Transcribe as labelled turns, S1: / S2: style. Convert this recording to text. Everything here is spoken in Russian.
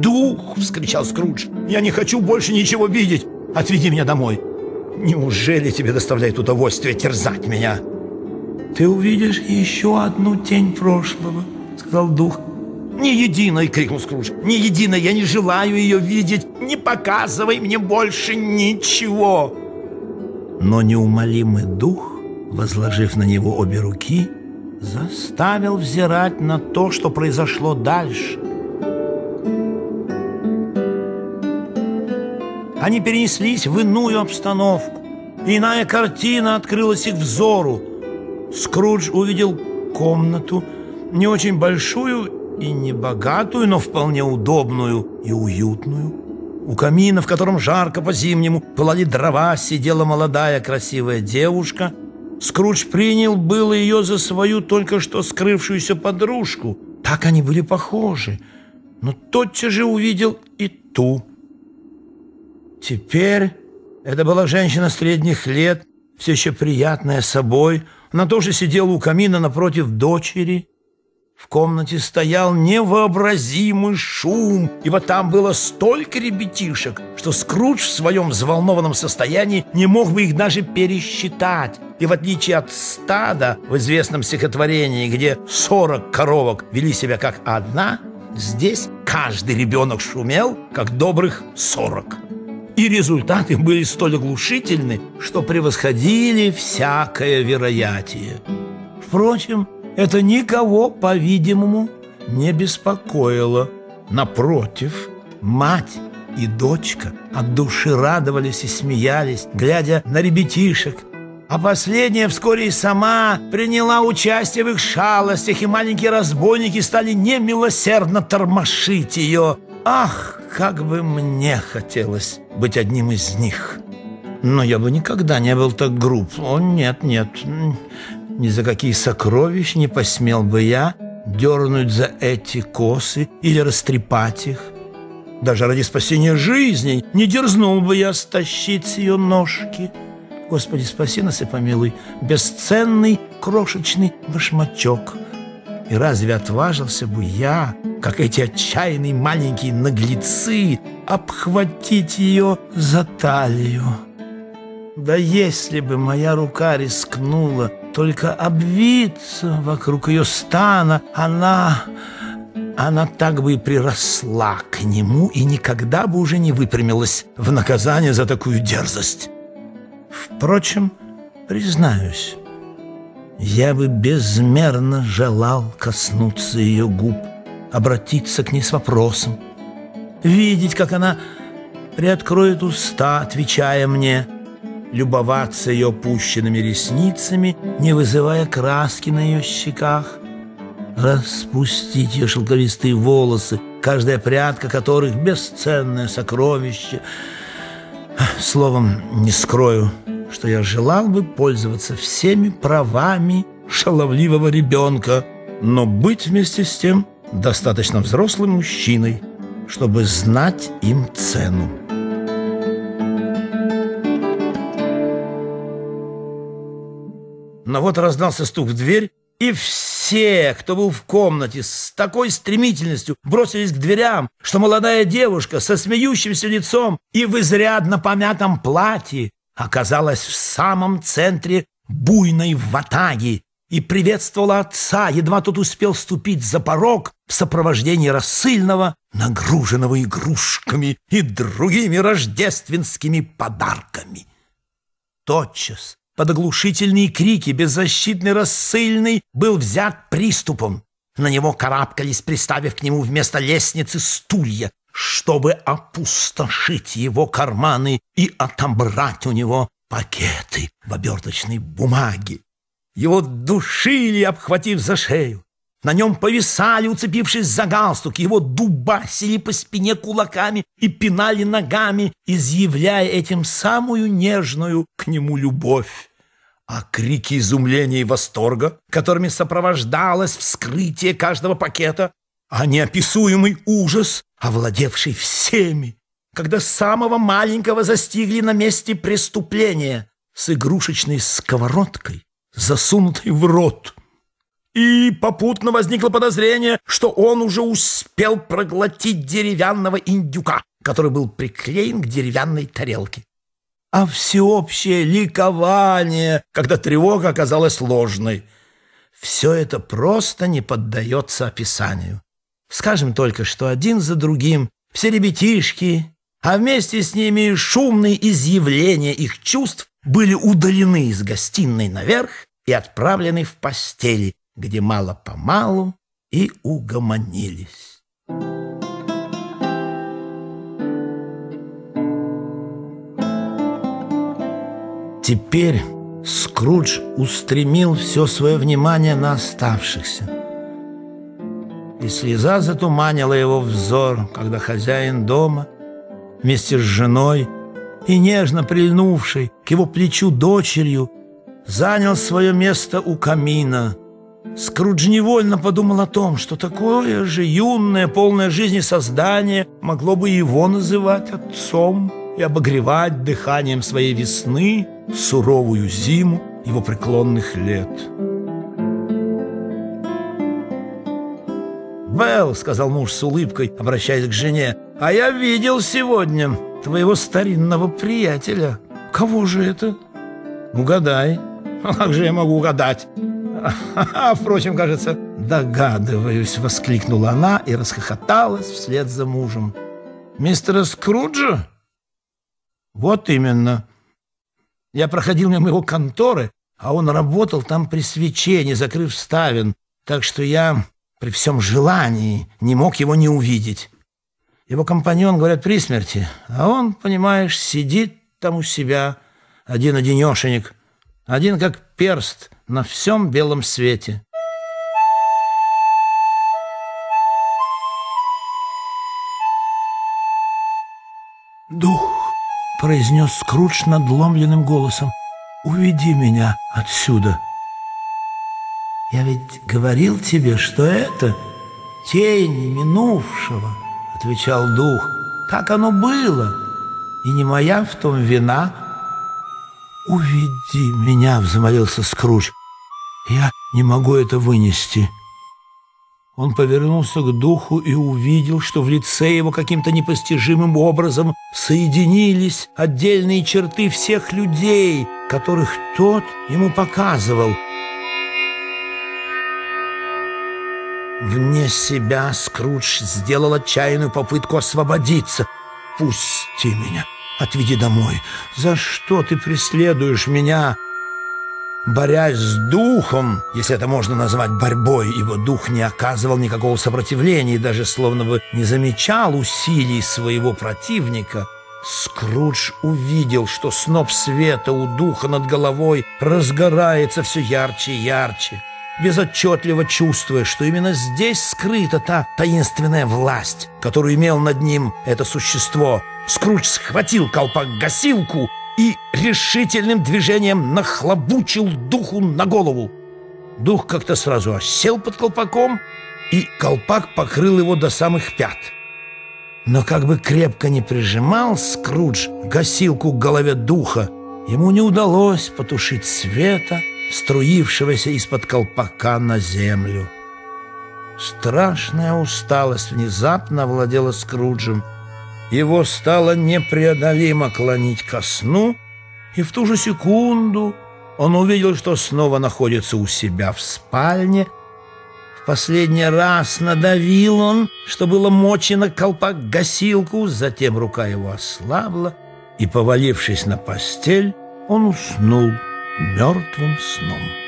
S1: дух!» — вскричал Скрудж. «Я не хочу больше ничего видеть! Отведи меня домой! Неужели тебе доставляет удовольствие терзать меня?» «Ты увидишь еще одну тень прошлого», — сказал дух. «Ни единой!» — крикнул Скрудж. «Ни единой! Я не желаю ее видеть! Не показывай мне больше ничего!» Но неумолимый дух, возложив на него обе руки, заставил взирать на то, что произошло дальше. Они перенеслись в иную обстановку. Иная картина открылась их взору. Скрудж увидел комнату, не очень большую и не богатую, но вполне удобную и уютную. У камина, в котором жарко по-зимнему, пылали дрова, сидела молодая красивая девушка. Скрудж принял было ее за свою только что скрывшуюся подружку. Так они были похожи, но тотчас же увидел и ту. Теперь это была женщина средних лет, все еще приятная собой. Она тоже сидела у камина напротив дочери. В комнате стоял невообразимый шум, ибо там было столько ребятишек, что Скрудж в своем взволнованном состоянии не мог бы их даже пересчитать. И в отличие от стада в известном стихотворении, где 40 коровок вели себя как одна, здесь каждый ребенок шумел, как добрых 40. И результаты были столь оглушительны, что превосходили всякое вероятие. Впрочем, это никого, по-видимому, не беспокоило. Напротив, мать и дочка от души радовались и смеялись, глядя на ребятишек, а последняя вскоре и сама приняла участие в их шалостях, и маленькие разбойники стали немилосердно тормошить ее. Ах, как бы мне хотелось быть одним из них! Но я бы никогда не был так груб. О, нет, нет, ни за какие сокровища не посмел бы я дернуть за эти косы или растрепать их. Даже ради спасения жизни не дерзнул бы я стащить с ее ножки. Господи, спаси нас и помилуй, бесценный крошечный башмачок. И разве отважился бы я, как эти отчаянные маленькие наглецы, обхватить ее за талию? Да если бы моя рука рискнула только обвиться вокруг ее стана, она... Она так бы и приросла к нему и никогда бы уже не выпрямилась в наказание за такую дерзость. Впрочем, признаюсь, я бы безмерно желал коснуться ее губ, обратиться к ней с вопросом, видеть, как она приоткроет уста, отвечая мне – любоваться ее опущенными ресницами, не вызывая краски на ее щеках, распустить ее шелковистые волосы, каждая прядка которых бесценное сокровище. Словом, не скрою, что я желал бы пользоваться всеми правами шаловливого ребенка, но быть вместе с тем достаточно взрослым мужчиной, чтобы знать им цену. Но вот раздался стук в дверь, и все, кто был в комнате, с такой стремительностью бросились к дверям, что молодая девушка со смеющимся лицом и в изрядно помятом платье оказалась в самом центре буйной ватаги и приветствовала отца, едва тот успел ступить за порог в сопровождении рассыльного, нагруженного игрушками и другими рождественскими подарками. Тотчас под оглушительные крики беззащитный рассыльный был взят приступом. На него карабкались, приставив к нему вместо лестницы стулья, чтобы опустошить его карманы и отобрать у него пакеты в оберточной бумаге. Его душили, обхватив за шею. На нем повисали, уцепившись за галстук, его дубасили по спине кулаками и пинали ногами, изъявляя этим самую нежную к нему любовь. А крики изумления и восторга, которыми сопровождалось вскрытие каждого пакета, а неописуемый ужас, овладевший всеми, когда самого маленького застигли на месте преступления с игрушечной сковородкой, засунутой в рот – и попутно возникло подозрение, что он уже успел проглотить деревянного индюка, который был приклеен к деревянной тарелке. А всеобщее ликование, когда тревога оказалась ложной. Все это просто не поддается описанию. Скажем только, что один за другим все ребятишки, а вместе с ними и шумные изъявления их чувств были удалены из гостиной наверх и отправлены в постели, где мало-помалу и угомонились. Теперь Скрудж устремил все свое внимание на оставшихся. И слеза затуманила его взор, когда хозяин дома вместе с женой и нежно прильнувшей к его плечу дочерью занял свое место у камина. Скрудж невольно подумал о том, что такое же юное, полное жизни создание могло бы его называть отцом и обогревать дыханием своей весны суровую зиму его преклонных лет. «Белл», — сказал муж с улыбкой, обращаясь к жене, — «а я видел сегодня твоего старинного приятеля». «Кого же это?» «Угадай». «Как же я могу угадать?» «А, впрочем, кажется, догадываюсь», — воскликнула она и расхохоталась вслед за мужем. «Мистера Скруджа?» «Вот именно. Я проходил мимо его конторы, а он работал там при свече, не закрыв ставен, так что я при всем желании не мог его не увидеть. Его компаньон, говорят, при смерти, а он, понимаешь, сидит там у себя, один-одинешенек, один как перст на всем белом свете. «Дух!» — произнес Скрудж надломленным голосом. «Уведи меня отсюда!» «Я ведь говорил тебе, что это тени минувшего», — отвечал дух. «Так оно было, и не моя в том вина». «Уведи меня», — взмолился Скрудж. «Я не могу это вынести». Он повернулся к духу и увидел, что в лице его каким-то непостижимым образом соединились отдельные черты всех людей, которых тот ему показывал — Вне себя Скрудж сделал отчаянную попытку освободиться. «Пусти меня, отведи домой. За что ты преследуешь меня?» Борясь с духом, если это можно назвать борьбой, ибо дух не оказывал никакого сопротивления и даже словно бы не замечал усилий своего противника, Скрудж увидел, что сноп света у духа над головой разгорается все ярче и ярче безотчетливо чувствуя, что именно здесь скрыта та таинственная власть, которую имел над ним это существо. Скрудж схватил колпак-гасилку и решительным движением нахлобучил духу на голову. Дух как-то сразу осел под колпаком, и колпак покрыл его до самых пят. Но как бы крепко не прижимал Скрудж гасилку к голове духа, ему не удалось потушить света, струившегося из-под колпака на землю. Страшная усталость внезапно овладела Скруджем. Его стало непреодолимо клонить ко сну, и в ту же секунду он увидел, что снова находится у себя в спальне. В последний раз надавил он, что было мочи колпак гасилку, затем рука его ослабла, и, повалившись на постель, он уснул мертвым сном.